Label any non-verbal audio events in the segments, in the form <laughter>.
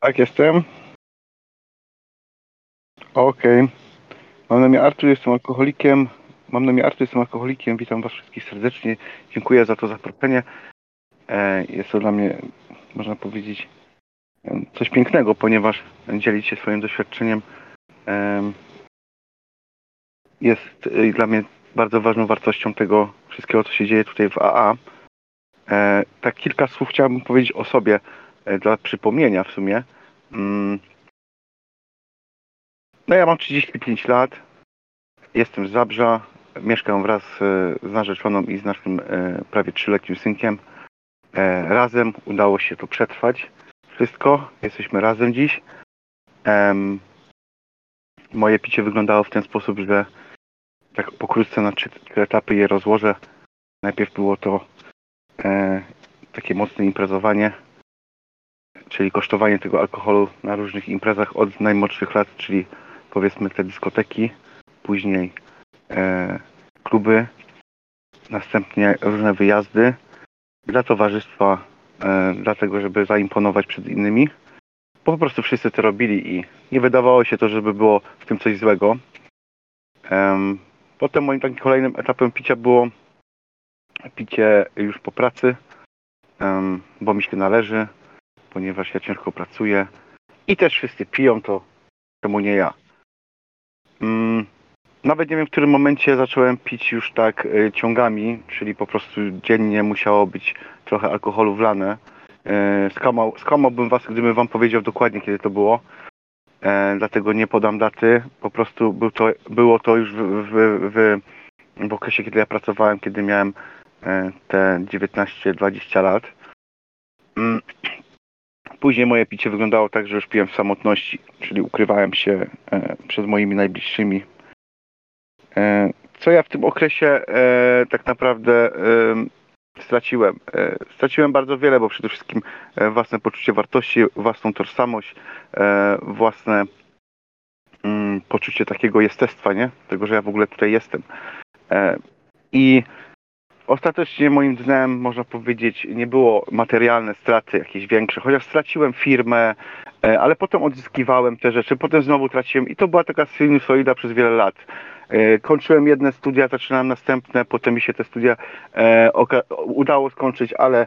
Tak, jestem. Okej. Mam na imię Artur, jestem alkoholikiem. Mam na imię Artur, jestem alkoholikiem. Witam Was wszystkich serdecznie. Dziękuję za to zaproszenie. E, Jest to dla mnie, można powiedzieć, coś pięknego, ponieważ dzielić się swoim doświadczeniem em, jest e, dla mnie bardzo ważną wartością tego wszystkiego, co się dzieje tutaj w AA. E, Tak kilka słów chciałbym powiedzieć o sobie, dla przypomnienia w sumie. Mm. No ja mam 35 lat, jestem z Zabrza, mieszkam wraz e, z narzeczoną i z naszym e, prawie trzyletnim synkiem. E, Razem udało się to przetrwać wszystko, jesteśmy razem dziś. Moje picie wyglądało w ten sposób, że tak pokrótce na trzy etapy je rozłożę. Najpierw było to e, takie mocne imprezowanie, czyli kosztowanie tego alkoholu na różnych imprezach od najmłodszych lat, czyli powiedzmy te dyskoteki, później e, kluby, następnie różne wyjazdy dla towarzystwa, e, dlatego żeby zaimponować przed innymi. Bo po prostu wszyscy to robili i nie wydawało się to, żeby było w tym coś złego. Em, potem moim takim kolejnym etapem picia było picie już po pracy, bo mi się należy, ponieważ ja ciężko pracuję i też wszyscy piją, to czemu nie ja? Mm, nawet nie wiem, w którym momencie zacząłem pić już tak y, ciągami, czyli po prostu dziennie musiało być trochę alkoholu wlane. Y, skłamał, skłamałbym was, gdybym wam powiedział dokładnie, kiedy to było. E, dlatego nie podam daty. Po prostu był to, było to już w, w, w, w okresie, kiedy ja pracowałem, kiedy miałem e, te 19-20 lat. Mm. Później moje picie wyglądało tak, że już piłem w samotności, czyli ukrywałem się e, przed moimi najbliższymi. E, co ja w tym okresie e, tak naprawdę straciłem? Straciłem bardzo wiele, bo przede wszystkim własne poczucie wartości, własną tożsamość, własne mm, poczucie takiego jestestwa, nie? Tego, że ja w ogóle tutaj jestem. I Ostatecznie moim dnem, można powiedzieć, nie było materialne straty jakieś większe, chociaż straciłem firmę, e, ale potem odzyskiwałem te rzeczy, potem znowu traciłem i to była taka sinusoida przez wiele lat. E, Kończyłem jedne studia, zaczynałem następne, potem mi się te studia e, udało skończyć, ale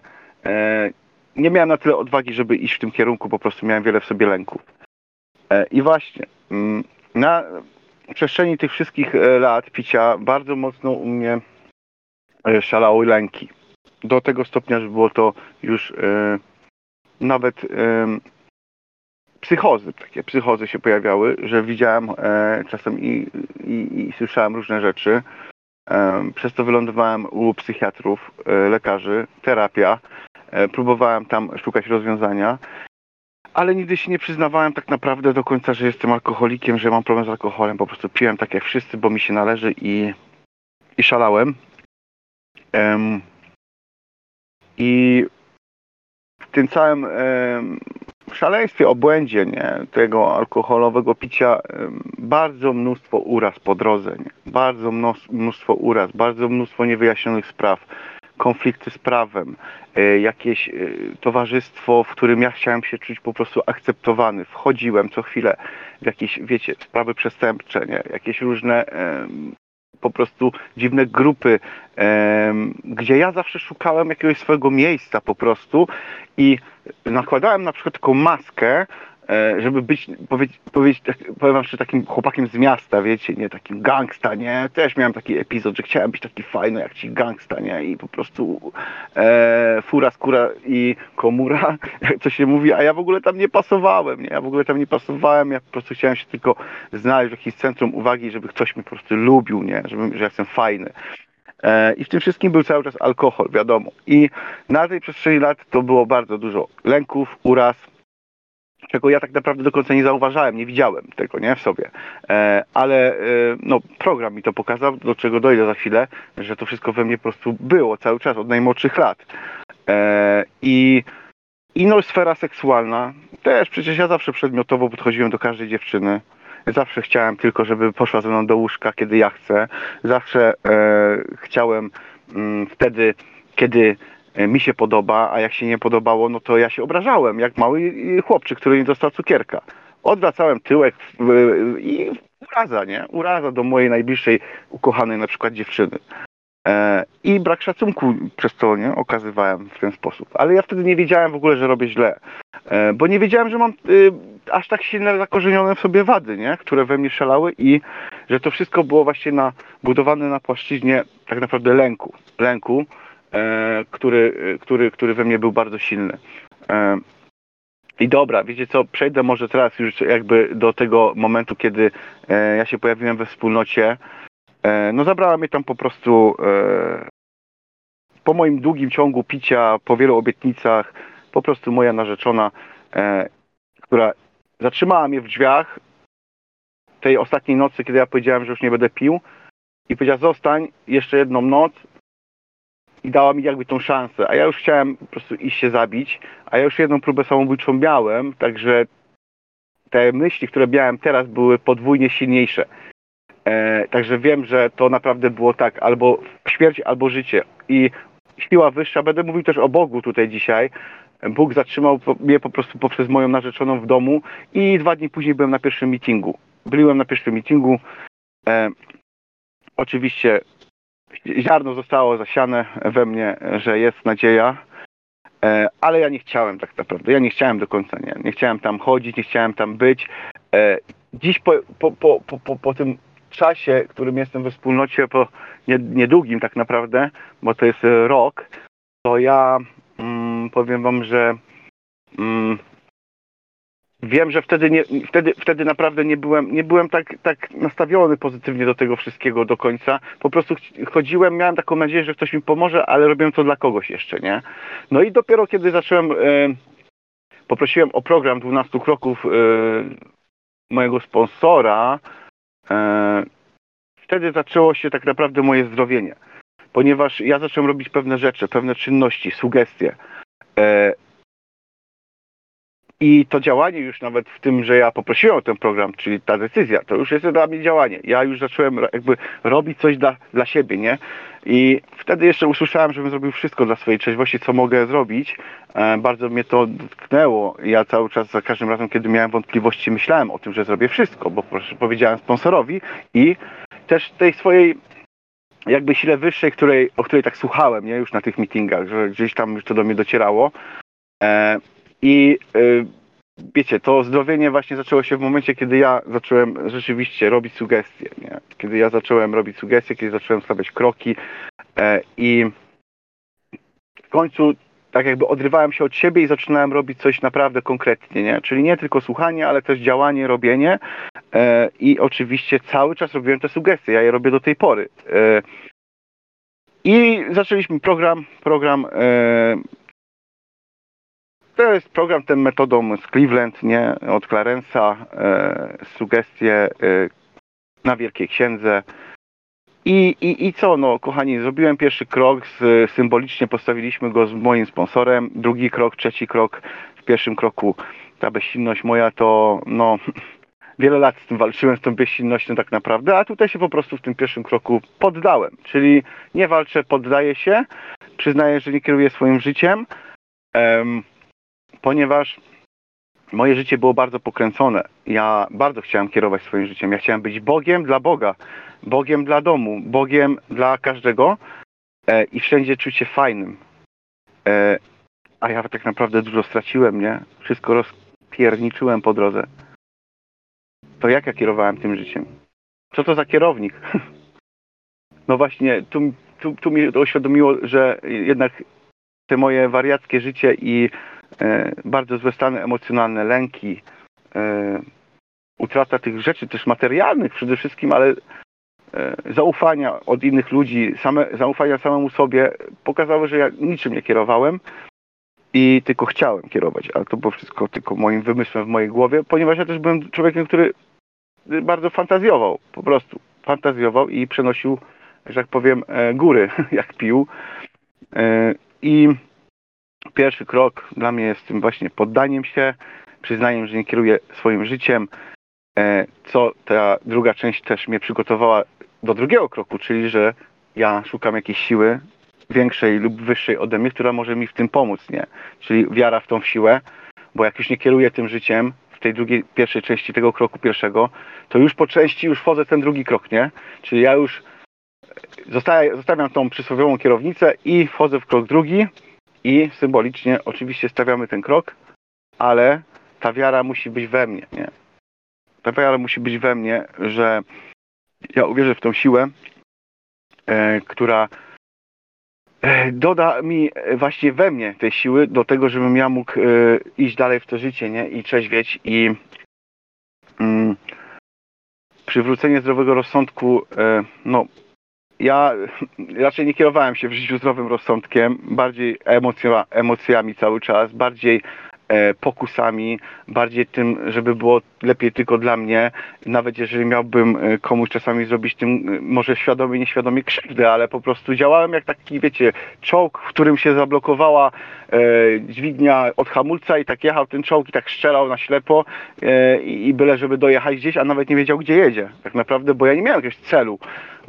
nie miałem na tyle odwagi, żeby iść w tym kierunku, po prostu miałem wiele w sobie lęków. I właśnie, mm, na przestrzeni tych wszystkich lat picia bardzo mocno u mnie szalały lęki. Do tego stopnia, że było to już e, nawet e, psychozy, takie psychozy się pojawiały, że widziałem e, czasem i, i, i słyszałem różne rzeczy. E, przez to wylądowałem u psychiatrów, e, lekarzy, terapia. E, próbowałem tam szukać rozwiązania, ale nigdy się nie przyznawałem tak naprawdę do końca, że jestem alkoholikiem, że mam problem z alkoholem. Po prostu piłem tak jak wszyscy, bo mi się należy i, i szalałem. I w tym całym szaleństwie, obłędzie nie, tego alkoholowego picia bardzo mnóstwo uraz po drodze. Nie? Bardzo mnóstwo uraz, bardzo mnóstwo niewyjaśnionych spraw, konflikty z prawem, e, jakieś e, towarzystwo, w którym ja chciałem się czuć po prostu akceptowany. Wchodziłem co chwilę w jakieś, wiecie, sprawy przestępcze, nie? jakieś różne po prostu dziwne grupy, gdzie ja zawsze szukałem jakiegoś swojego miejsca po prostu i nakładałem na przykład taką maskę, żeby być, powiedzieć, powiedzieć tak, powiem wam, że takim chłopakiem z miasta, wiecie, nie takim gangsta, nie? Też miałem taki epizod, że chciałem być taki fajny jak ci gangsta, nie? I po prostu e, fura, skóra i komura, <laughs> to się mówi, a ja w ogóle tam nie pasowałem, nie? Ja w ogóle tam nie pasowałem, ja po prostu chciałem się tylko znaleźć w jakimś centrum uwagi, żeby ktoś mnie po prostu lubił, nie? Żeby, że jestem fajny. E, I w tym wszystkim był cały czas alkohol, wiadomo. I na tej przestrzeni lat to było bardzo dużo lęków, uraz, czego ja tak naprawdę do końca nie zauważałem, nie widziałem tego, nie, w sobie. E, ale e, no, program mi to pokazał, do czego dojdę za chwilę, że to wszystko we mnie po prostu było cały czas, od najmłodszych lat. E, I i no, sfera seksualna. Też przecież ja zawsze przedmiotowo podchodziłem do każdej dziewczyny. Zawsze chciałem tylko, żeby poszła ze mną do łóżka, kiedy ja chcę. Zawsze e, chciałem mm, wtedy, kiedy mi się podoba, a jak się nie podobało, no to ja się obrażałem, jak mały chłopczyk, który nie dostał cukierka. Odwracałem tyłek i uraza, nie? Uraza do mojej najbliższej ukochanej na przykład dziewczyny. E, I brak szacunku przez to nie okazywałem w ten sposób. Ale ja wtedy nie wiedziałem w ogóle, że robię źle. E, bo nie wiedziałem, że mam aż tak silne zakorzenione w sobie wady, nie? które we mnie szalały i że to wszystko było właśnie na, budowane na płaszczyźnie tak naprawdę lęku. Lęku, e, który, który, który we mnie był bardzo silny. I dobra, wiecie co, przejdę może teraz już jakby do tego momentu, kiedy ja się pojawiłem we wspólnocie E, no zabrała mnie tam po prostu e, po moim długim ciągu picia, po wielu obietnicach, po prostu moja narzeczona, e, która zatrzymała mnie w drzwiach tej ostatniej nocy, kiedy ja powiedziałem, że już nie będę pił i powiedziała zostań jeszcze jedną noc i dała mi jakby tą szansę, a ja już chciałem po prostu iść się zabić, a ja już jedną próbę samobójczą miałem, także te myśli, które miałem teraz były podwójnie silniejsze. E, także wiem, że to naprawdę było tak, albo śmierć, albo życie. I siła wyższa, będę mówił też o Bogu tutaj dzisiaj. Bóg zatrzymał mnie po prostu poprzez moją narzeczoną w domu i dwa dni później byłem na pierwszym meetingu. Byłem na pierwszym meetingu. E, oczywiście ziarno zostało zasiane we mnie, że jest nadzieja, e, ale ja nie chciałem tak naprawdę. Ja nie chciałem do końca, nie. Nie chciałem tam chodzić, nie chciałem tam być. E, dziś po, po, po, po, po tym czasie, którym jestem we wspólnocie, po niedługim tak naprawdę, bo to jest rok, to ja mm, powiem wam, że mm, wiem, że wtedy, nie, wtedy, wtedy naprawdę nie byłem, nie byłem tak, tak nastawiony pozytywnie do tego wszystkiego do końca. Po prostu chodziłem, miałem taką nadzieję, że ktoś mi pomoże, ale robiłem to dla kogoś jeszcze, nie? No i dopiero kiedy zacząłem, e, poprosiłem o program 12 kroków e, mojego sponsora, E, wtedy zaczęło się tak naprawdę moje zdrowienie, ponieważ ja zacząłem robić pewne rzeczy, pewne czynności, sugestie. E, I to działanie już nawet w tym, że ja poprosiłem o ten program, czyli ta decyzja, to już jest dla mnie działanie. Ja już zacząłem jakby robić coś dla, dla siebie, nie? I wtedy jeszcze usłyszałem, żebym zrobił wszystko dla swojej trzeźwości, co mogę zrobić. E, bardzo mnie to dotknęło. Ja cały czas, za każdym razem, kiedy miałem wątpliwości, myślałem o tym, że zrobię wszystko, bo powiedziałem sponsorowi i też tej swojej jakby sile wyższej, której, o której tak słuchałem, nie? Już na tych meetingach, że gdzieś tam już to do mnie docierało. I y, wiecie, to zdrowienie właśnie zaczęło się w momencie, kiedy ja zacząłem rzeczywiście robić sugestie. Nie? Kiedy ja zacząłem robić sugestie, kiedy zacząłem stawiać kroki e, i w końcu tak jakby odrywałem się od siebie i zaczynałem robić coś naprawdę konkretnie, nie? Czyli nie tylko słuchanie, ale też działanie, robienie e, i oczywiście cały czas robiłem te sugestie, ja je robię do tej pory. E, I zaczęliśmy program, program e, to jest program ten metodą z Cleveland, nie? Od Clarensa, e, sugestie e, na Wielkiej Księdze. I, i, I co, no kochani, zrobiłem pierwszy krok, z, symbolicznie postawiliśmy go z moim sponsorem, drugi krok, trzeci krok. W pierwszym kroku ta bezsilność moja to, no, <laughs> wiele lat z tym walczyłem, z tą bezsilnością tak naprawdę, a tutaj się po prostu w tym pierwszym kroku poddałem. Czyli nie walczę, poddaję się, przyznaję, że nie kieruję swoim życiem. Um, ponieważ moje życie było bardzo pokręcone. Ja bardzo chciałem kierować swoim życiem. Ja chciałem być Bogiem dla Boga, Bogiem dla domu, Bogiem dla każdego e, i wszędzie czuć się fajnym. E, a ja tak naprawdę dużo straciłem, nie? Wszystko rozpierniczyłem po drodze. To jak ja kierowałem tym życiem? Co to za kierownik? <laughs> No właśnie, tu, tu, tu mi to uświadomiło, że jednak te moje wariackie życie i bardzo złe stany emocjonalne, lęki, e, utrata tych rzeczy też materialnych przede wszystkim, ale e, zaufania od innych ludzi, same, zaufania samemu sobie pokazały, że ja niczym nie kierowałem i tylko chciałem kierować, ale to było wszystko tylko moim wymysłem w mojej głowie, ponieważ ja też byłem człowiekiem, który bardzo fantazjował, po prostu fantazjował i przenosił, że tak powiem, góry, <laughs> jak pił. I Pierwszy krok dla mnie jest tym właśnie poddaniem się, przyznaniem, że nie kieruję swoim życiem, e, co ta druga część też mnie przygotowała do drugiego kroku, czyli że ja szukam jakiejś siły większej lub wyższej ode mnie, która może mi w tym pomóc, nie? Czyli wiara w tą siłę, bo jak już nie kieruję tym życiem, w tej drugiej, pierwszej części tego kroku pierwszego, to już po części już wchodzę ten drugi krok, nie? Czyli ja już zostawiam tą przysłowiową kierownicę i wchodzę w krok drugi i symbolicznie oczywiście stawiamy ten krok, ale ta wiara musi być we mnie, nie? Ta wiara musi być we mnie, że ja uwierzę w tą siłę, e, która e, doda mi właśnie we mnie tej siły do tego, żebym ja mógł e, iść dalej w to życie, nie? I trzeźwieć i mm, przywrócenie zdrowego rozsądku, e, no ja <laughs> raczej nie kierowałem się w życiu zdrowym rozsądkiem, bardziej emocja, emocjami cały czas, bardziej pokusami, bardziej tym, żeby było lepiej tylko dla mnie, nawet jeżeli miałbym e, komuś czasami zrobić tym, e, może świadomie, nieświadomie krzywdę, ale po prostu działałem jak taki, wiecie, czołg, w którym się zablokowała e, dźwignia od hamulca i tak jechał ten czołg i tak strzelał na ślepo e, i byle, żeby dojechać gdzieś, a nawet nie wiedział, gdzie jedzie, tak naprawdę, bo ja nie miałem jakiegoś celu.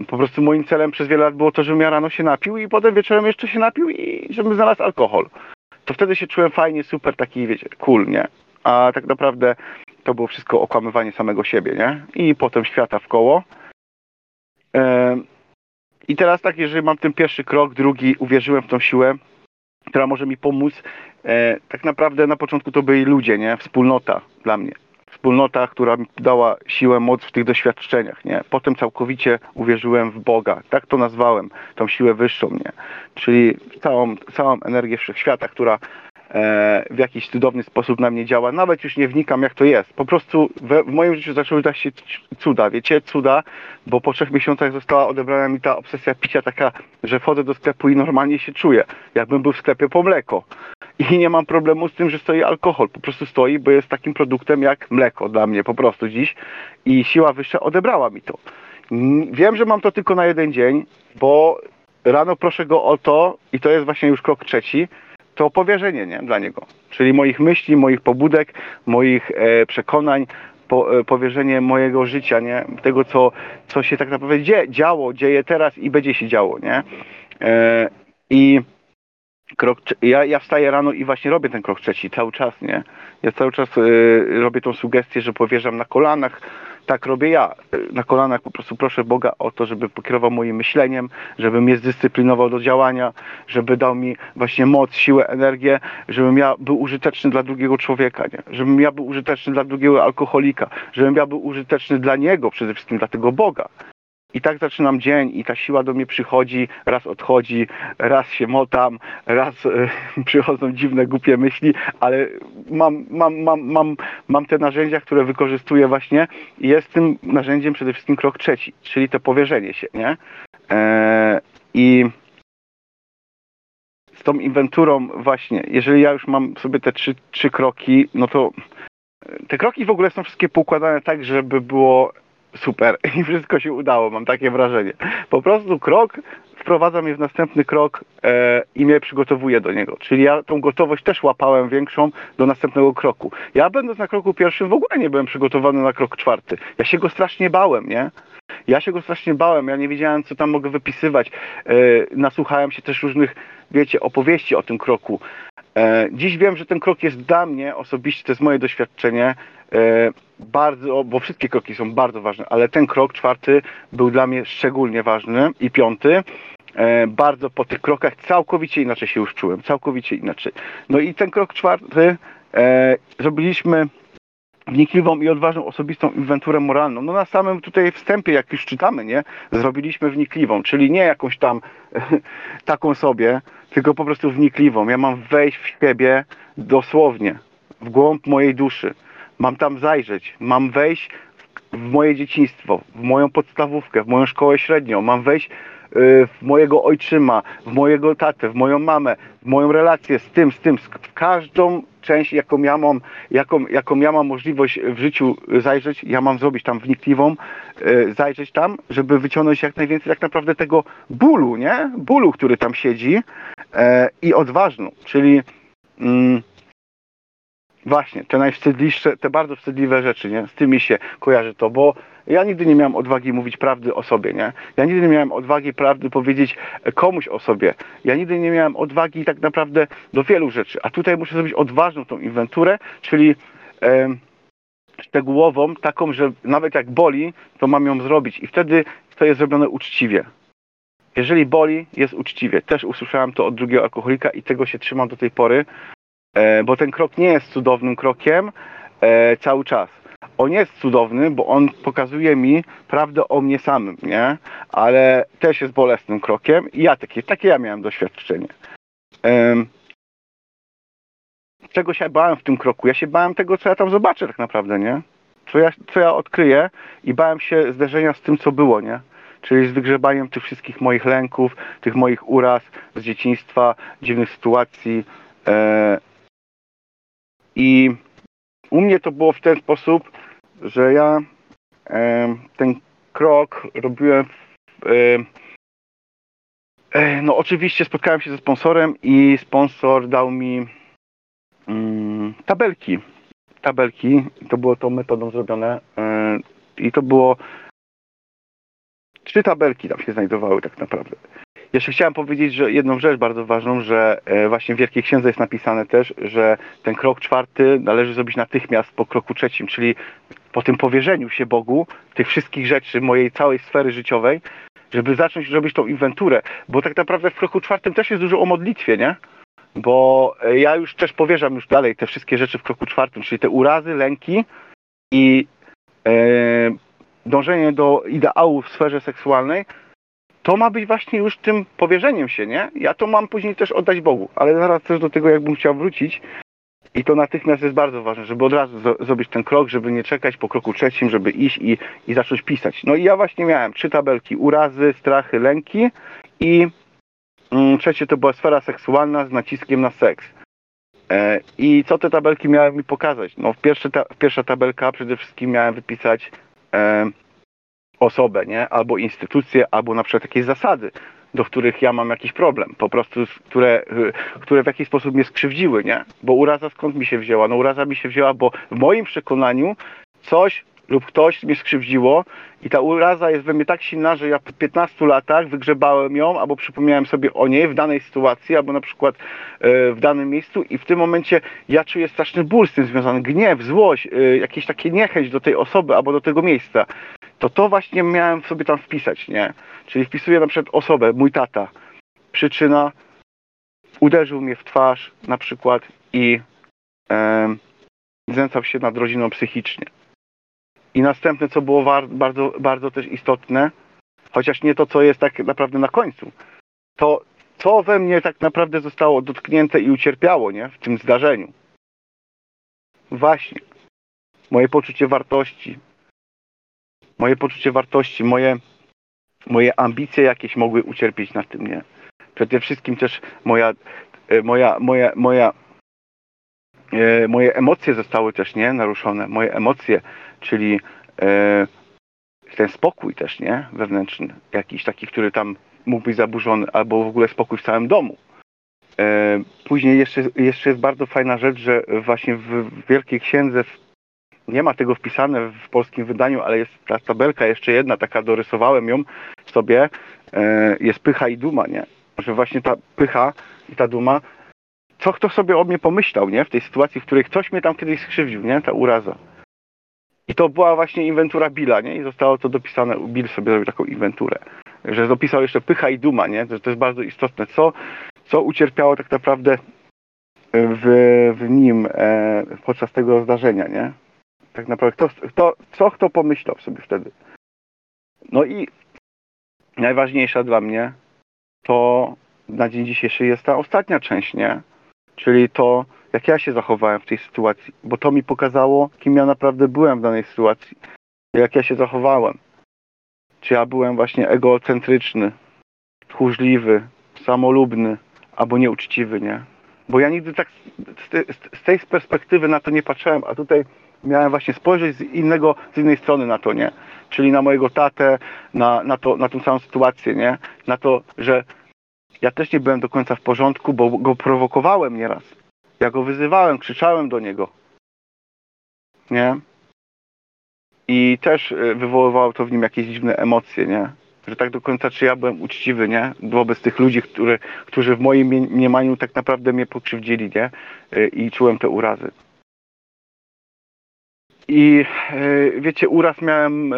Po prostu moim celem przez wiele lat było to, żebym ja rano się napił i potem wieczorem jeszcze się napił i żebym znalazł alkohol. To wtedy się czułem fajnie, super, taki, wiecie, cool, nie? A tak naprawdę to było wszystko okłamywanie samego siebie, nie? I potem świata w koło. I teraz tak, jeżeli mam ten pierwszy krok, drugi, uwierzyłem w tą siłę, która może mi pomóc. E, tak naprawdę na początku to byli ludzie, nie? Wspólnota dla mnie wspólnota, która mi dała siłę, moc w tych doświadczeniach, nie? Potem całkowicie uwierzyłem w Boga, tak to nazwałem, tą siłę wyższą, nie? Czyli całą, całą energię wszechświata, która w jakiś cudowny sposób na mnie działa. Nawet już nie wnikam, jak to jest. Po prostu we, w moim życiu zaczęły dać się cuda, wiecie, cuda, bo po trzech miesiącach została odebrana mi ta obsesja picia taka, że wchodzę do sklepu i normalnie się czuję, jakbym był w sklepie po mleko i nie mam problemu z tym, że stoi alkohol. Po prostu stoi, bo jest takim produktem jak mleko dla mnie po prostu dziś i siła wyższa odebrała mi to. Wiem, że mam to tylko na jeden dzień, bo rano proszę go o to i to jest właśnie już krok trzeci, to powierzenie nie, dla niego. Czyli moich myśli, moich pobudek, moich e, przekonań, po, e, powierzenie mojego życia, nie? Tego, co, co się tak naprawdę dzie, działo, dzieje teraz i będzie się działo, nie? E, I krok, ja, ja wstaję rano i właśnie robię ten krok trzeci cały czas, nie? Ja cały czas y, robię tą sugestię, że powierzam na kolanach. Tak robię ja. Na kolanach po prostu proszę Boga o to, żeby pokierował moim myśleniem, żeby mnie zdyscyplinował do działania, żeby dał mi właśnie moc, siłę, energię, żebym ja był użyteczny dla drugiego człowieka, nie? Żebym ja był użyteczny dla drugiego alkoholika, żebym ja był użyteczny dla niego, przede wszystkim dla tego Boga. I tak zaczynam dzień i ta siła do mnie przychodzi, raz odchodzi, raz się motam, raz y, <laughs> przychodzą dziwne, głupie myśli, ale mam, mam, mam, mam, mam te narzędzia, które wykorzystuję właśnie i jest tym narzędziem przede wszystkim krok trzeci, czyli to powierzenie się, nie? E, I z tą inwenturą właśnie, jeżeli ja już mam sobie te trzy, trzy kroki, no to te kroki w ogóle są wszystkie poukładane tak, żeby było super <laughs> i wszystko się udało, mam takie wrażenie. Po prostu krok wprowadza mnie w następny krok e, i mnie przygotowuje do niego. Czyli ja tą gotowość też łapałem większą do następnego kroku. Ja będąc na kroku pierwszym w ogóle nie byłem przygotowany na krok czwarty. Ja się go strasznie bałem, nie? Ja się go strasznie bałem, ja nie wiedziałem, co tam mogę wypisywać. E, nasłuchałem się też różnych, wiecie, opowieści o tym kroku. E, dziś wiem, że ten krok jest dla mnie osobiście, to jest moje doświadczenie, bardzo, bo wszystkie kroki są bardzo ważne, ale ten krok czwarty był dla mnie szczególnie ważny i piąty. E, bardzo po tych krokach całkowicie inaczej się już czułem, całkowicie inaczej. No i ten krok czwarty e, zrobiliśmy wnikliwą i odważną osobistą inwenturę moralną. No na samym tutaj wstępie, jak już czytamy, nie, zrobiliśmy wnikliwą, czyli nie jakąś tam <laughs> taką sobie, tylko po prostu wnikliwą. Ja mam wejść w siebie dosłownie, w głąb mojej duszy Mam tam zajrzeć, mam wejść w moje dzieciństwo, w moją podstawówkę, w moją szkołę średnią, mam wejść y, w mojego ojczyma, w mojego tatę, w moją mamę, w moją relację z tym, z tym, w każdą część, jaką ja mam, jaką, jaką ja mam możliwość w życiu zajrzeć, ja mam zrobić tam wnikliwą, y, zajrzeć tam, żeby wyciągnąć jak najwięcej tak naprawdę tego bólu, nie? Bólu, który tam siedzi e, i odważną, czyli mm, Właśnie, te najwstydliwsze, te bardzo wstydliwe rzeczy, nie? Z tymi się kojarzy to, bo Ja nigdy nie miałem odwagi mówić prawdy o sobie, nie? Ja nigdy nie miałem odwagi prawdy powiedzieć komuś o sobie. Ja nigdy nie miałem odwagi tak naprawdę do wielu rzeczy. A tutaj muszę zrobić odważną tą inwenturę, czyli e, szczegółową, taką, że nawet jak boli, to mam ją zrobić. I wtedy to jest zrobione uczciwie. Jeżeli boli, jest uczciwie. Też usłyszałem to od drugiego alkoholika i tego się trzymam do tej pory, e, bo ten krok nie jest cudownym krokiem e, cały czas. On jest cudowny, bo on pokazuje mi prawdę o mnie samym, nie? Ale też jest bolesnym krokiem i ja takie, takie ja miałem doświadczenie. czego się bałem w tym kroku? Ja się bałem tego, co ja tam zobaczę tak naprawdę, nie? Co ja, co ja odkryję i bałem się zderzenia z tym, co było, nie? czyli z wygrzebaniem tych wszystkich moich lęków, tych moich uraz z dzieciństwa, dziwnych sytuacji. E, I u mnie to było w ten sposób, że ja e, ten krok robiłem w, e, no oczywiście spotkałem się ze sponsorem i sponsor dał mi mm, tabelki. Tabelki, to było tą metodą zrobione i to było trzy tabelki tam się znajdowały tak naprawdę. Jeszcze chciałem powiedzieć, że jedną rzecz bardzo ważną, że e, właśnie w Wielkiej Księdze jest napisane też, że ten krok czwarty należy zrobić natychmiast po kroku trzecim, czyli po tym powierzeniu się Bogu tych wszystkich rzeczy, mojej całej sfery życiowej, żeby zacząć robić tą inwenturę, bo tak naprawdę w kroku czwartym też jest dużo o modlitwie, nie? Bo e, ja już też powierzam już dalej te wszystkie rzeczy w kroku czwartym, czyli te urazy, lęki i e, dążenie do ideału w sferze seksualnej, to ma być właśnie już tym powierzeniem się, nie? Ja to mam później też oddać Bogu, ale zaraz też do tego jakbym chciał wrócić. I to natychmiast jest bardzo ważne, żeby od razu zrobić ten krok, żeby nie czekać po kroku trzecim, żeby iść i, i zacząć pisać. No i ja właśnie miałem trzy tabelki, urazy, strachy, lęki i mm, trzecie to była sfera seksualna z naciskiem na seks. E, I co te tabelki miały mi pokazać? No pierwsze ta, pierwsza tabelka przede wszystkim miałem wypisać e, osobę, nie? Albo instytucję, albo na przykład jakieś zasady, do których ja mam jakiś problem, po prostu, które, które w jakiś sposób mnie skrzywdziły, nie? Bo uraza skąd mi się wzięła? No uraza mi się wzięła, bo w moim przekonaniu coś lub ktoś mnie skrzywdziło i ta uraza jest we mnie tak silna, że ja po 15 latach wygrzebałem ją albo przypomniałem sobie o niej w danej sytuacji albo na przykład e, w danym miejscu i w tym momencie ja czuję straszny ból z tym związany, gniew, złość, e, jakieś takie niechęć do tej osoby albo do tego miejsca. To to właśnie miałem sobie tam wpisać, nie? Czyli wpisuję na przykład osobę, mój tata. Przyczyna uderzył mnie w twarz na przykład i e, znęcał się nad rodziną psychicznie i następne, co było bardzo, bardzo też istotne, chociaż nie to, co jest tak naprawdę na końcu, to co we mnie tak naprawdę zostało dotknięte i ucierpiało nie? w tym zdarzeniu. Właśnie. Moje poczucie wartości. Moje poczucie wartości, moje, moje ambicje jakieś mogły ucierpieć na tym, nie? Przede wszystkim też moja, e, moja, moja, moja, e, moje emocje zostały też, nie? Naruszone. Moje emocje, czyli e, ten spokój też, nie? Wewnętrzny, jakiś taki, który tam mógł być zaburzony, albo w ogóle spokój w całym domu. E, później jeszcze, jeszcze jest bardzo fajna rzecz, że właśnie w Wielkiej Księdze nie ma tego wpisane w polskim wydaniu, ale jest ta tabelka jeszcze jedna, taka dorysowałem ją sobie, e, jest pycha i duma, nie? Że właśnie ta pycha i ta duma, co kto sobie o mnie pomyślał, nie? W tej sytuacji, w której ktoś mnie tam kiedyś skrzywdził, nie? Ta uraza. I to była właśnie inwentura Billa, nie? I zostało to dopisane, Bill sobie zrobił taką inwenturę, że dopisał jeszcze pycha i duma, nie? To, to jest bardzo istotne. Co, co ucierpiało tak naprawdę w, w nim e, podczas tego zdarzenia, nie? Tak naprawdę, kto, kto, co kto pomyślał sobie wtedy? No i najważniejsza dla mnie to na dzień dzisiejszy jest ta ostatnia część, nie? Czyli to, jak ja się zachowałem w tej sytuacji, bo to mi pokazało, kim ja naprawdę byłem w danej sytuacji, jak ja się zachowałem. Czy ja byłem właśnie egocentryczny, tchórzliwy, samolubny, albo nieuczciwy, nie? Bo ja nigdy tak z, z tej perspektywy na to nie patrzyłem, a tutaj miałem właśnie spojrzeć z innego, z innej strony na to, nie? Czyli na mojego tatę, na, na, to, na tą całą sytuację, nie? Na to, że ja też nie byłem do końca w porządku, bo go prowokowałem nieraz. Ja go wyzywałem, krzyczałem do niego. Nie? i też y, wywoływało to w nim jakieś dziwne emocje, nie? Że tak do końca, czy ja byłem uczciwy, nie? Wobec tych ludzi, którzy w moim mniemaniu tak naprawdę mnie pokrzywdzili, nie? Y, I czułem te urazy. I wiecie, uraz miałem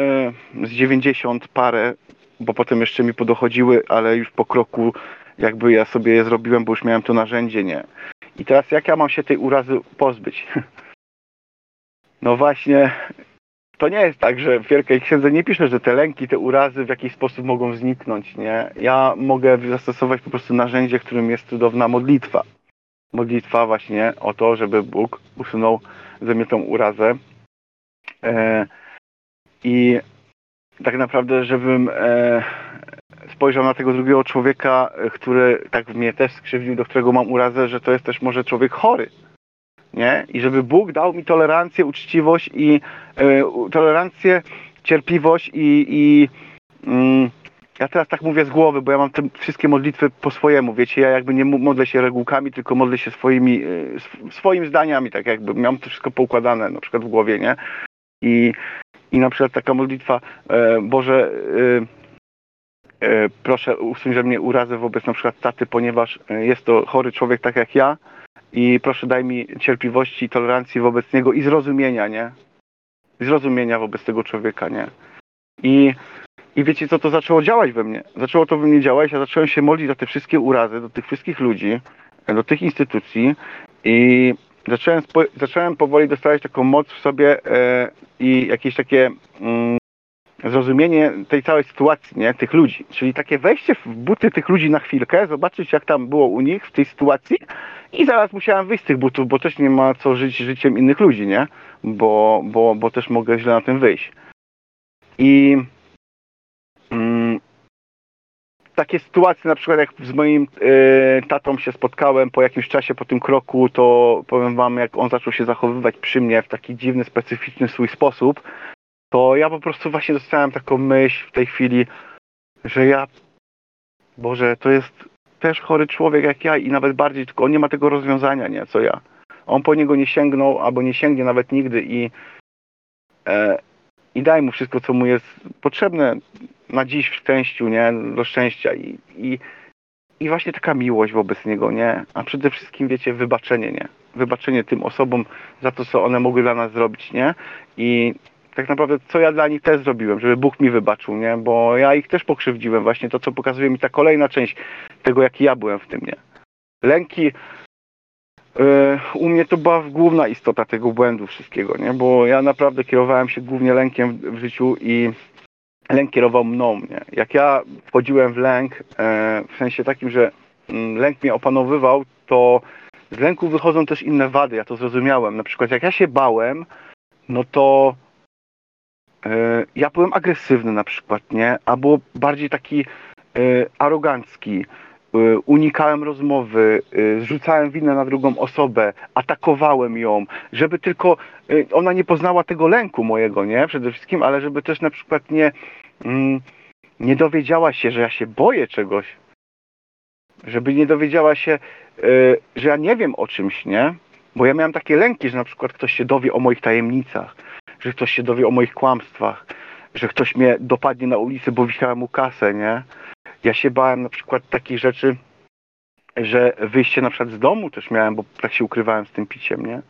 z 90 parę, bo potem jeszcze mi podochodziły, ale już po kroku jakby ja sobie je zrobiłem, bo już miałem to narzędzie, nie? I teraz jak ja mam się tej urazy pozbyć? <laughs> No właśnie, to nie jest tak, że w Wielkiej Księdze nie pisze, że te lęki, te urazy w jakiś sposób mogą zniknąć, nie? Ja mogę zastosować po prostu narzędzie, którym jest cudowna modlitwa. Modlitwa właśnie o to, żeby Bóg usunął ze mnie tą urazę. E, I tak naprawdę, żebym e, spojrzał na tego drugiego człowieka, który tak mnie też skrzywdził, do którego mam urazę, że to jest też może człowiek chory nie? I żeby Bóg dał mi tolerancję, uczciwość i y, tolerancję, cierpliwość i, i y, ja teraz tak mówię z głowy, bo ja mam te wszystkie modlitwy po swojemu, wiecie, ja jakby nie modlę się regułkami, tylko modlę się swoimi, swoimi zdaniami, tak jakby miałem to wszystko poukładane na przykład w głowie, nie? I, i na przykład taka modlitwa, e, Boże, e, e, proszę usuń ze mnie urazę wobec na przykład taty, ponieważ jest to chory człowiek tak jak ja, i proszę daj mi cierpliwości i tolerancji wobec niego i zrozumienia, nie? Zrozumienia wobec tego człowieka, nie? I, I wiecie co, to zaczęło działać we mnie. Zaczęło to we mnie działać, ja zacząłem się modlić za te wszystkie urazy, do tych wszystkich ludzi, do tych instytucji i zacząłem, zacząłem powoli dostawać taką moc w sobie e, i jakieś takie mm, zrozumienie tej całej sytuacji, nie? Tych ludzi. Czyli takie wejście w buty tych ludzi na chwilkę, zobaczyć jak tam było u nich w tej sytuacji i zaraz musiałem wyjść z tych butów, bo też nie ma co żyć życiem innych ludzi, nie? Bo, bo, bo też mogę źle na tym wyjść. I takie sytuacje, na przykład jak z moim y, tatą się spotkałem po jakimś czasie po tym kroku, to powiem wam, jak on zaczął się zachowywać przy mnie w taki dziwny, specyficzny swój sposób, to ja po prostu właśnie dostałem taką myśl w tej chwili, że ja, Boże, to jest też chory człowiek jak ja i nawet bardziej, tylko on nie ma tego rozwiązania, nie, co ja. On po niego nie sięgnął, albo nie sięgnie nawet nigdy i, e, i daj mu wszystko, co mu jest potrzebne na dziś w szczęściu, nie, do szczęścia i, i, i właśnie taka miłość wobec niego, nie, a przede wszystkim, wiecie, wybaczenie, nie, wybaczenie tym osobom za to, co one mogły dla nas zrobić, nie, i tak naprawdę co ja dla nich też zrobiłem, żeby Bóg mi wybaczył, nie? Bo ja ich też pokrzywdziłem, właśnie to, co pokazuje mi ta kolejna część tego, jaki ja byłem w tym, nie? Lęki, yy, u mnie to była główna istota tego błędu wszystkiego, nie? Bo ja naprawdę kierowałem się głównie lękiem w życiu i lęk kierował mną, nie? Jak ja wchodziłem w lęk, yy, w sensie takim, że yy, lęk mnie opanowywał, to z lęku wychodzą też inne wady, ja to zrozumiałem. Na przykład jak ja się bałem, no to E, ja byłem agresywny na przykład, nie? Albo bardziej taki e, arogancki. E, unikałem rozmowy, zrzucałem winę na drugą osobę, atakowałem ją, żeby tylko ona nie poznała tego lęku mojego, nie? Przede wszystkim, ale żeby też na przykład nie, mm, nie dowiedziała się, że ja się boję czegoś. Żeby nie dowiedziała się, że ja nie wiem o czymś, nie? Bo ja miałem takie lęki, że na przykład ktoś się dowie o moich tajemnicach że ktoś się dowie o moich kłamstwach, że ktoś mnie dopadnie na ulicy, bo wisiałem mu kasę, nie? Ja się bałem na przykład takich rzeczy, że wyjście na przykład z domu też miałem, bo tak się ukrywałem z tym piciem, nie?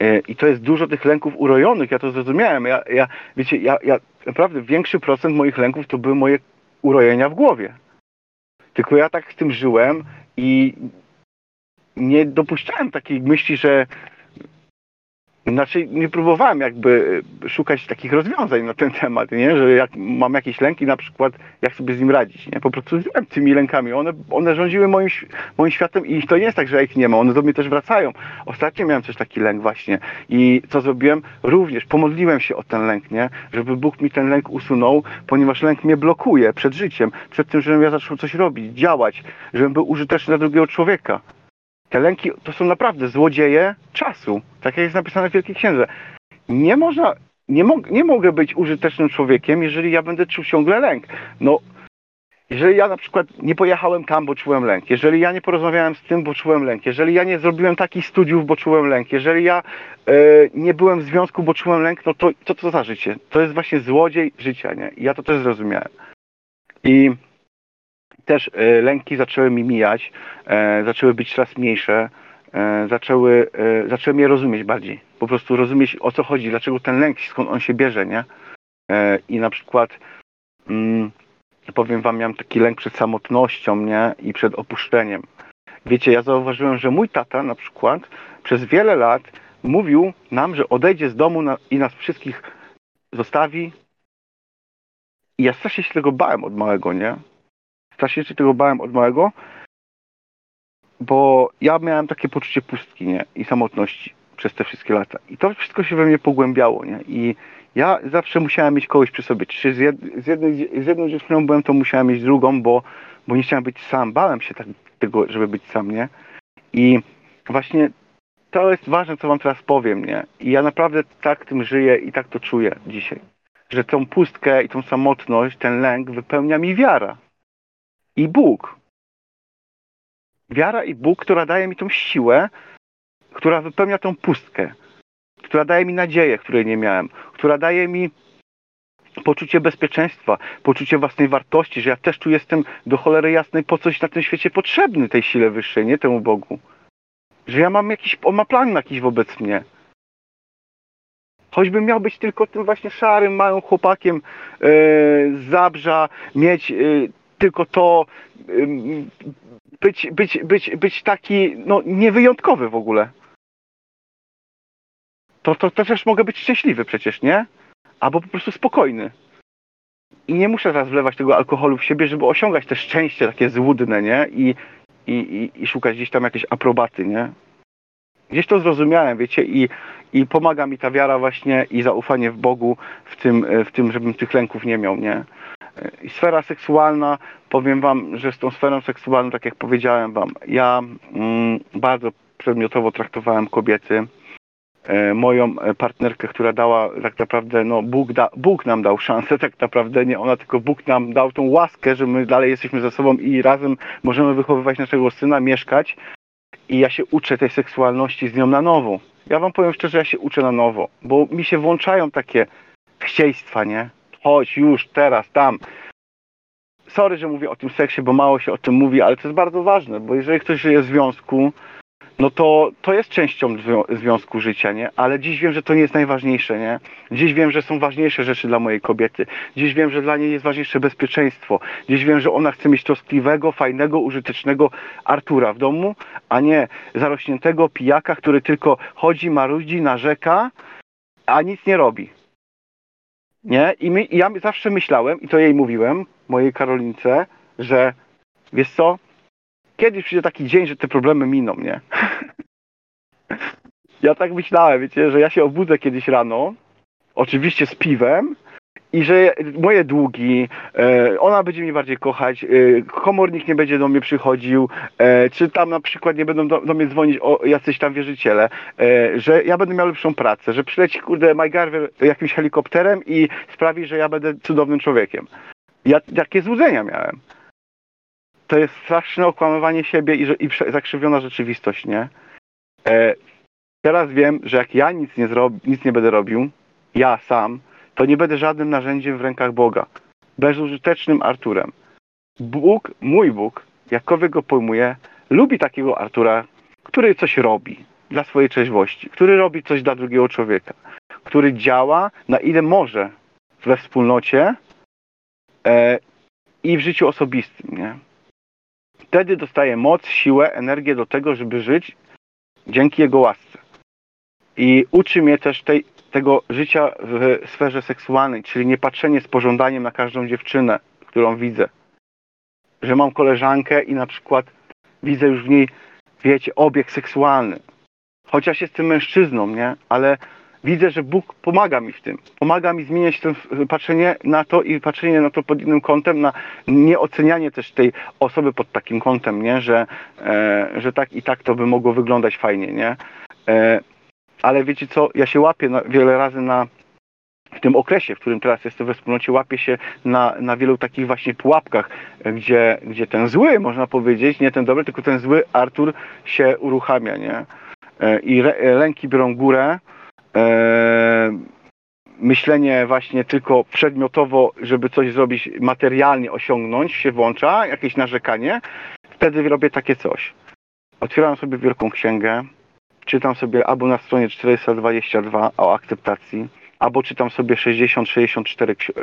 E, I to jest dużo tych lęków urojonych, ja to zrozumiałem. Ja, ja, wiecie, ja, ja naprawdę większy procent moich lęków to były moje urojenia w głowie. Tylko ja tak z tym żyłem i nie dopuszczałem takiej myśli, że znaczy nie próbowałem jakby szukać takich rozwiązań na ten temat, nie? że jak mam jakieś lęki na przykład, jak sobie z nim radzić, nie? Po prostu żyłem tymi lękami, one, one rządziły moim, moim światem i to nie jest tak, że ja ich nie mam, one do mnie też wracają. Ostatnio miałem też taki lęk właśnie i co zrobiłem? Również pomodliłem się o ten lęk, nie? Żeby Bóg mi ten lęk usunął, ponieważ lęk mnie blokuje przed życiem, przed tym, żebym ja zaczął coś robić, działać, żebym był użyteczny dla drugiego człowieka. Te lęki to są naprawdę złodzieje czasu. Tak jak jest napisane w Wielkiej Księdze. Nie można, nie, mo nie mogę być użytecznym człowiekiem, jeżeli ja będę czuł ciągle lęk. No, jeżeli ja na przykład nie pojechałem tam, bo czułem lęk, jeżeli ja nie porozmawiałem z tym, bo czułem lęk, jeżeli ja nie zrobiłem takich studiów, bo czułem lęk, jeżeli ja e, nie byłem w związku, bo czułem lęk, no to co to za życie? To jest właśnie złodziej życia, nie? Ja to też zrozumiałem. I też e, lęki zaczęły mi mijać, e, zaczęły być coraz mniejsze, e, zaczęły, zacząłem je rozumieć bardziej. Po prostu rozumieć o co chodzi, dlaczego ten lęk, skąd on się bierze, nie? I na przykład mm, powiem wam, miałem taki lęk przed samotnością, nie? I przed opuszczeniem. Wiecie, ja zauważyłem, że mój tata na przykład przez wiele lat mówił nam, że odejdzie z domu na, i nas wszystkich zostawi. I ja strasznie się tego bałem od małego, nie? Strasznie się tego bałem od małego, bo ja miałem takie poczucie pustki, nie? I samotności przez te wszystkie lata. I to wszystko się we mnie pogłębiało, nie? I ja zawsze musiałem mieć kogoś przy sobie. Czy z, jed, z, jednej, jedną dziewczyną byłem, to musiałem mieć drugą, bo, bo nie chciałem być sam. Bałem się tak, tego, żeby być sam, nie? I właśnie to jest ważne, co wam teraz powiem, nie? I ja naprawdę tak tym żyję i tak to czuję dzisiaj. Że tą pustkę i tą samotność, ten lęk wypełnia mi wiara. I Bóg. Wiara i Bóg, która daje mi tą siłę, która wypełnia tą pustkę, która daje mi nadzieję, której nie miałem, która daje mi poczucie bezpieczeństwa, poczucie własnej wartości, że ja też tu jestem do cholery jasnej po coś na tym świecie potrzebny tej sile wyższej, nie temu Bogu. Że ja mam jakiś, on ma plan jakiś wobec mnie. Choćbym miał być tylko tym właśnie szarym, małym chłopakiem yy, z Zabrza, mieć yy, tylko to, być, być, być, być taki no, niewyjątkowy w ogóle. To, to, to też mogę być szczęśliwy przecież, nie? Albo po prostu spokojny. I nie muszę teraz wlewać tego alkoholu w siebie, żeby osiągać te szczęście takie złudne, nie? I, i, i, i szukać gdzieś tam jakiejś aprobaty, nie? Gdzieś to zrozumiałem, wiecie, i, i pomaga mi ta wiara właśnie i zaufanie w Bogu w tym, w tym żebym tych lęków nie miał, nie? I sfera seksualna, powiem wam, że z tą sferą seksualną, tak jak powiedziałem wam, ja mm, bardzo przedmiotowo traktowałem kobiety, e, moją partnerkę, która dała tak naprawdę, no Bóg, da, Bóg nam dał szansę tak naprawdę, nie ona, tylko Bóg nam dał tą łaskę, że my dalej jesteśmy ze sobą i razem możemy wychowywać naszego syna, mieszkać i ja się uczę tej seksualności z nią na nowo. Ja wam powiem szczerze, ja się uczę na nowo, bo mi się włączają takie chcieństwa, nie? Chodź już, teraz, tam. Sorry, że mówię o tym seksie, bo mało się o tym mówi, ale to jest bardzo ważne, bo jeżeli ktoś żyje w związku, no to to jest częścią związku życia, nie? Ale dziś wiem, że to nie jest najważniejsze, nie? Dziś wiem, że są ważniejsze rzeczy dla mojej kobiety. Dziś wiem, że dla niej jest ważniejsze bezpieczeństwo. Dziś wiem, że ona chce mieć troskliwego, fajnego, użytecznego Artura w domu, a nie zarośniętego pijaka, który tylko chodzi, marudzi, narzeka, a nic nie robi. Nie? I, my, I ja zawsze myślałem, i to jej mówiłem, mojej Karolince, że wiesz co, kiedyś przyjdzie taki dzień, że te problemy miną, nie? <laughs> ja tak myślałem, wiecie, że ja się obudzę kiedyś rano, oczywiście z piwem, i że moje długi, e, ona będzie mnie bardziej kochać, e, komornik nie będzie do mnie przychodził, e, czy tam na przykład nie będą do, do mnie dzwonić o jacyś tam wierzyciele, że ja będę miał lepszą pracę, że przyleci kurde MyGarver jakimś helikopterem i sprawi, że ja będę cudownym człowiekiem. Ja takie złudzenia miałem. To jest straszne okłamywanie siebie i, i zakrzywiona rzeczywistość, nie? Teraz wiem, że jak ja nic nie, zrobi, nic nie będę robił, ja sam, to nie będę żadnym narzędziem w rękach Boga. Bezużytecznym Arturem. Bóg, mój Bóg, jakkolwiek go pojmuje, lubi takiego Artura, który coś robi dla swojej trzeźwości, który robi coś dla drugiego człowieka, który działa na ile może we wspólnocie e, i w życiu osobistym. Nie? Wtedy dostaje moc, siłę, energię do tego, żeby żyć dzięki Jego łasce. I uczy mnie też tej, tego życia w sferze seksualnej, czyli nie patrzenie z pożądaniem na każdą dziewczynę, którą widzę. Że mam koleżankę i na przykład widzę już w niej, wiecie, obiekt seksualny. Chociaż jestem mężczyzną, nie? Ale widzę, że Bóg pomaga mi w tym. Pomaga mi zmieniać to patrzenie na to i patrzenie na to pod innym kątem, na nieocenianie też tej osoby pod takim kątem, nie? Że, e, że tak i tak to by mogło wyglądać fajnie, nie? E, ale wiecie co, ja się łapię na, wiele razy na tym okresie, w którym teraz jestem we wspólnocie, łapię się na, na wielu takich właśnie pułapkach, gdzie, gdzie ten zły, można powiedzieć, nie ten dobry, tylko ten zły Artur się uruchamia, nie? E, I re, lęki biorą górę. E, myślenie właśnie tylko przedmiotowo, żeby coś zrobić materialnie, osiągnąć, się włącza, jakieś narzekanie. Wtedy robię takie coś. Otwieram sobie wielką księgę, czytam sobie albo na stronie 422 o akceptacji, albo czytam sobie 60-64 y,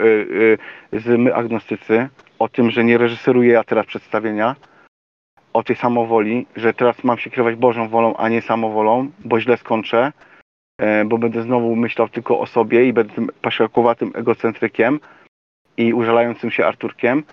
y, z My Agnostycy o tym, że nie reżyseruję ja teraz przedstawienia, o tej samowoli, że teraz mam się kierować Bożą wolą, a nie samowolą, bo źle skończę, e, bo będę znowu myślał tylko o sobie i będę tym pasiakowatym egocentrykiem i użalającym się Arturkiem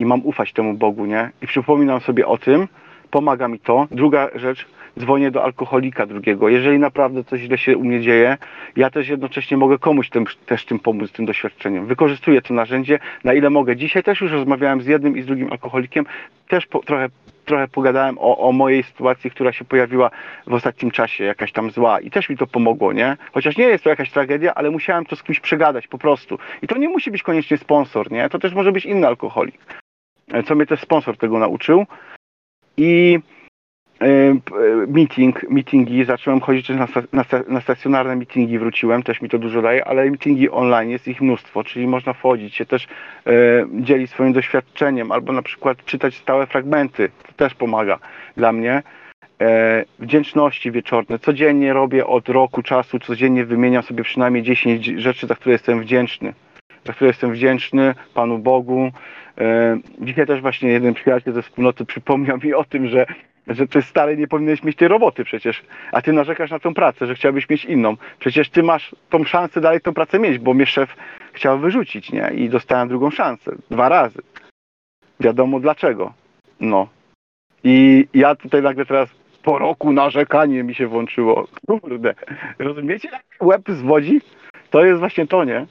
i mam ufać temu Bogu, nie? I przypominam sobie o tym, pomaga mi to. Druga rzecz, dzwonię do alkoholika drugiego. Jeżeli naprawdę coś źle się u mnie dzieje, ja też jednocześnie mogę komuś tym, też tym pomóc, tym doświadczeniem. Wykorzystuję to narzędzie, na ile mogę. Dzisiaj też już rozmawiałem z jednym i z drugim alkoholikiem, też po, trochę trochę pogadałem o, o, mojej sytuacji, która się pojawiła w ostatnim czasie, jakaś tam zła i też mi to pomogło, nie? Chociaż nie jest to jakaś tragedia, ale musiałem to z kimś przegadać po prostu. I to nie musi być koniecznie sponsor, nie? To też może być inny alkoholik. Co mnie też sponsor tego nauczył. I E, e, meeting, meetingi, zacząłem chodzić na, na, na stacjonarne meetingi, wróciłem, też mi to dużo daje, ale meetingi online jest ich mnóstwo, czyli można wchodzić się też e, dzielić swoim doświadczeniem, albo na przykład czytać stałe fragmenty, to też pomaga dla mnie. E, wdzięczności wieczorne, codziennie robię od roku czasu, codziennie wymieniam sobie przynajmniej 10 rzeczy, za które jestem wdzięczny, za które jestem wdzięczny Panu Bogu. E, dzisiaj też właśnie jeden przyjaciel ze wspólnoty przypomniał mi o tym, że że ty stary nie powinieneś mieć tej roboty przecież, a ty narzekasz na tą pracę, że chciałbyś mieć inną. Przecież ty masz tą szansę dalej tą pracę mieć, bo mnie szef chciał wyrzucić, nie? I dostałem drugą szansę. Dwa razy. Wiadomo dlaczego. No. I ja tutaj nagle teraz po roku narzekanie mi się włączyło. Kurde. Rozumiecie, łeb zwodzi? To jest właśnie to, nie?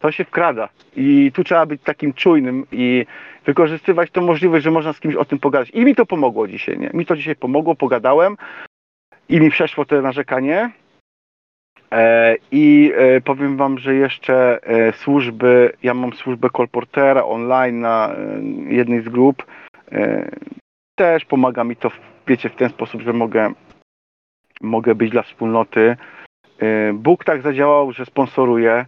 To się wkrada. I tu trzeba być takim czujnym i wykorzystywać tą możliwość, że można z kimś o tym pogadać. I mi to pomogło dzisiaj, nie? Mi to dzisiaj pomogło, pogadałem i mi przeszło to narzekanie. E, I e, powiem wam, że jeszcze e, służby, ja mam służbę kolportera online na jednej z grup. Też pomaga mi to, wiecie, w ten sposób, że mogę, mogę być dla wspólnoty. Bóg tak zadziałał, że sponsoruje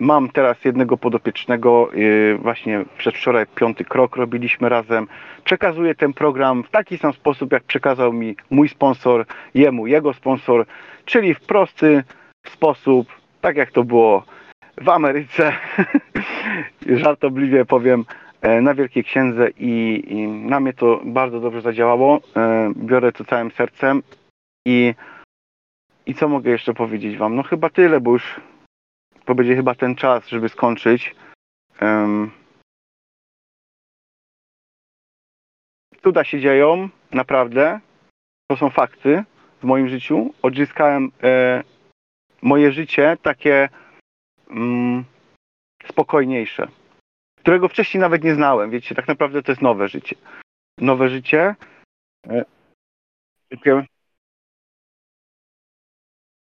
mam teraz jednego podopiecznego, e, właśnie przedwczoraj piąty krok robiliśmy razem. Przekazuję ten program w taki sam sposób, jak przekazał mi mój sponsor, jemu jego sponsor, czyli w prosty sposób, tak jak to było w Ameryce. <laughs> Żartobliwie powiem, e, na Wielkiej Księdze i, i na mnie to bardzo dobrze zadziałało. Biorę to całym sercem i, i co mogę jeszcze powiedzieć Wam? No chyba tyle, bo już to będzie chyba ten czas, żeby skończyć. Um, cuda się dzieją, naprawdę. To są fakty w moim życiu. Odzyskałem e, moje życie takie mm, spokojniejsze, którego wcześniej nawet nie znałem. Wiecie, tak naprawdę to jest nowe życie. Nowe życie. E,